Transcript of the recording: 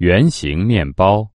圆形面包。